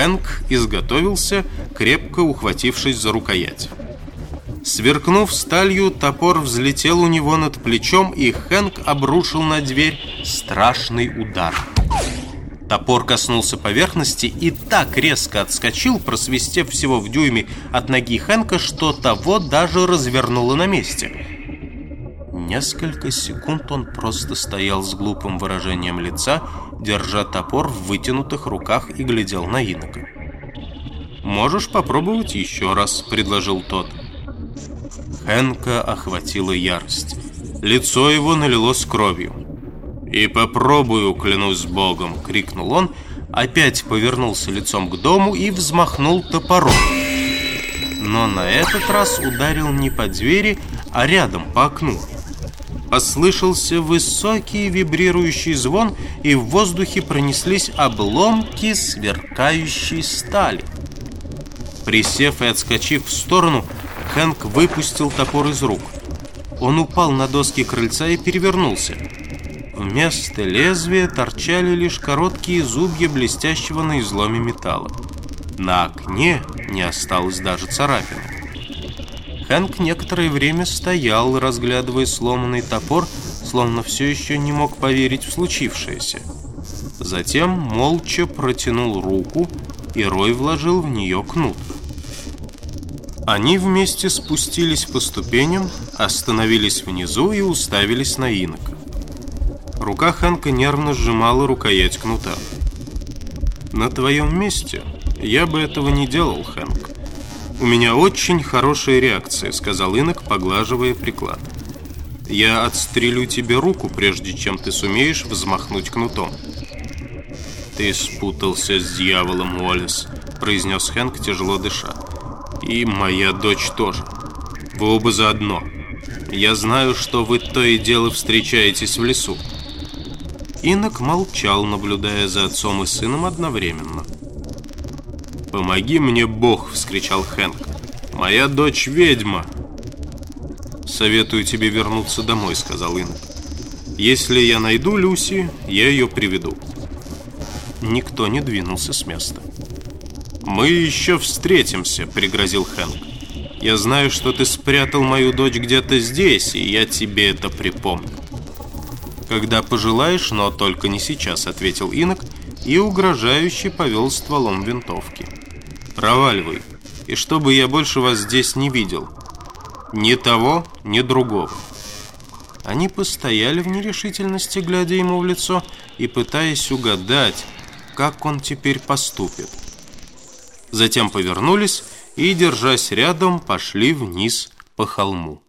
Хэнк изготовился, крепко ухватившись за рукоять. Сверкнув сталью, топор взлетел у него над плечом, и Хэнк обрушил на дверь страшный удар. Топор коснулся поверхности и так резко отскочил, просвистев всего в дюйме от ноги Хэнка, что того даже развернуло на месте. Несколько секунд он просто стоял с глупым выражением лица, держа топор в вытянутых руках и глядел на инока. «Можешь попробовать еще раз», — предложил тот. Хэнка охватила ярость. Лицо его налилось кровью. «И попробую, клянусь Богом!» — крикнул он, опять повернулся лицом к дому и взмахнул топором. Но на этот раз ударил не по двери, а рядом, по окну. Послышался высокий вибрирующий звон, и в воздухе пронеслись обломки сверкающей стали. Присев и отскочив в сторону, Хэнк выпустил топор из рук. Он упал на доски крыльца и перевернулся. Вместо лезвия торчали лишь короткие зубья блестящего на изломе металла. На окне не осталось даже царапины. Хэнк некоторое время стоял, разглядывая сломанный топор, словно все еще не мог поверить в случившееся. Затем молча протянул руку, и Рой вложил в нее кнут. Они вместе спустились по ступеням, остановились внизу и уставились на инока. Рука Ханка нервно сжимала рукоять кнута. «На твоем месте я бы этого не делал, Хэнк. У меня очень хорошая реакция», — сказал инок, поглаживая приклад. «Я отстрелю тебе руку, прежде чем ты сумеешь взмахнуть кнутом». «Ты спутался с дьяволом, Уоллес», — произнес Хэнк, тяжело дыша. И моя дочь тоже. Вы оба заодно. Я знаю, что вы то и дело встречаетесь в лесу. Инок молчал, наблюдая за отцом и сыном одновременно. «Помоги мне, Бог!» — вскричал Хэнк. «Моя дочь ведьма!» «Советую тебе вернуться домой», — сказал Инок. «Если я найду Люси, я ее приведу». Никто не двинулся с места. «Мы еще встретимся», — пригрозил Хэнк. «Я знаю, что ты спрятал мою дочь где-то здесь, и я тебе это припомню». «Когда пожелаешь, но только не сейчас», — ответил Инок и угрожающе повел стволом винтовки. «Проваливай, и чтобы я больше вас здесь не видел. Ни того, ни другого». Они постояли в нерешительности, глядя ему в лицо и пытаясь угадать, как он теперь поступит. Затем повернулись и, держась рядом, пошли вниз по холму.